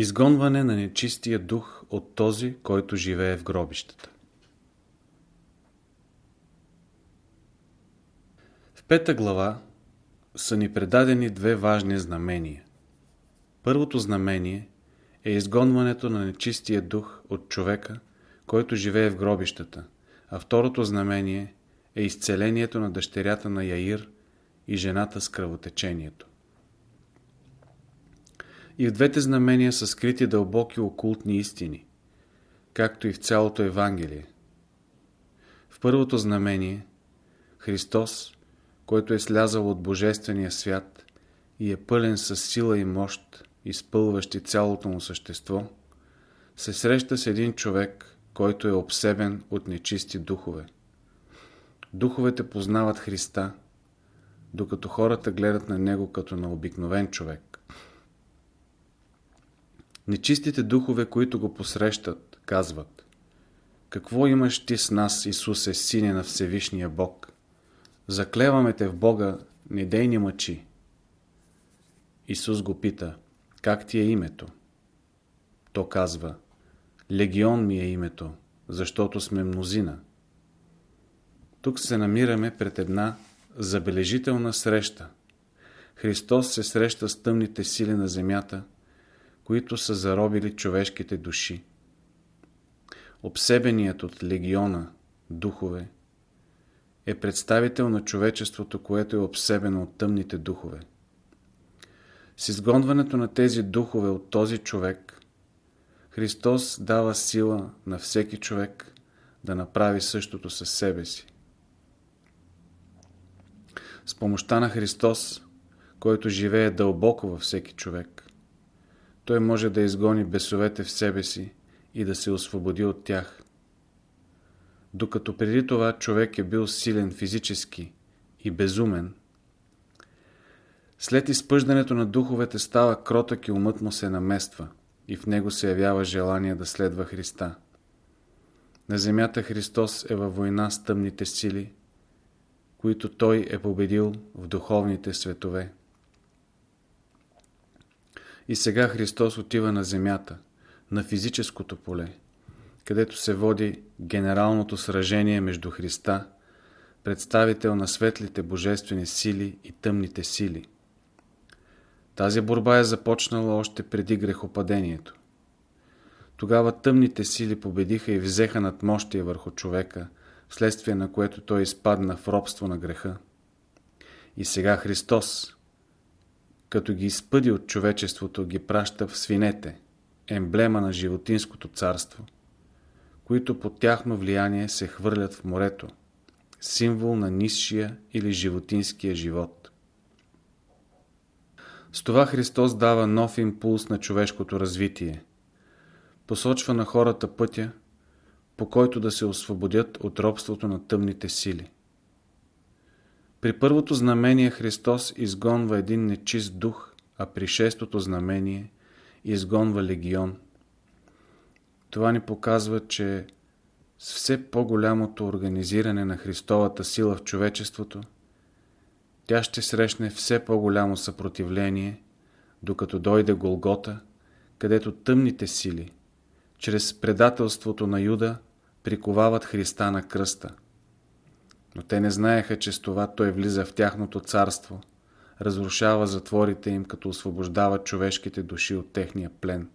Изгонване на нечистия дух от този, който живее в гробищата. В пета глава са ни предадени две важни знамения. Първото знамение е изгонването на нечистия дух от човека, който живее в гробищата, а второто знамение е изцелението на дъщерята на Яир и жената с кръвотечението. И в двете знамения са скрити дълбоки окултни истини, както и в цялото Евангелие. В първото знамение Христос, който е слязал от Божествения свят и е пълен с сила и мощ, изпълващи цялото му същество, се среща с един човек, който е обсебен от нечисти духове. Духовете познават Христа, докато хората гледат на него като на обикновен човек. Нечистите духове, които го посрещат, казват Какво имаш ти с нас, Исусе, сине на Всевишния Бог? Заклеваме те в Бога, не дей ни мъчи. Исус го пита, как ти е името? То казва, Легион ми е името, защото сме мнозина. Тук се намираме пред една забележителна среща. Христос се среща с тъмните сили на земята, които са заробили човешките души. Обсебеният от легиона духове е представител на човечеството, което е обсебено от тъмните духове. С изгонването на тези духове от този човек, Христос дава сила на всеки човек да направи същото със себе си. С помощта на Христос, който живее дълбоко във всеки човек, той може да изгони бесовете в себе си и да се освободи от тях. Докато преди това човек е бил силен физически и безумен, след изпъждането на духовете става кротък и умът му се намества и в него се явява желание да следва Христа. На земята Христос е във война с тъмните сили, които Той е победил в духовните светове. И сега Христос отива на земята, на физическото поле, където се води генералното сражение между Христа, представител на светлите божествени сили и тъмните сили. Тази борба е започнала още преди грехопадението. Тогава тъмните сили победиха и взеха над мощия върху човека, вследствие на което той изпадна в робство на греха. И сега Христос, като ги изпъди от човечеството, ги праща в свинете, емблема на животинското царство, които под тяхно влияние се хвърлят в морето, символ на нисшия или животинския живот. С това Христос дава нов импулс на човешкото развитие. Посочва на хората пътя, по който да се освободят от робството на тъмните сили. При първото знамение Христос изгонва един нечист дух, а при шестото знамение изгонва легион. Това ни показва, че с все по-голямото организиране на Христовата сила в човечеството, тя ще срещне все по-голямо съпротивление, докато дойде Голгота, където тъмните сили, чрез предателството на Юда, приковават Христа на кръста. Но те не знаеха, че с това той влиза в тяхното царство, разрушава затворите им, като освобождава човешките души от техния плен.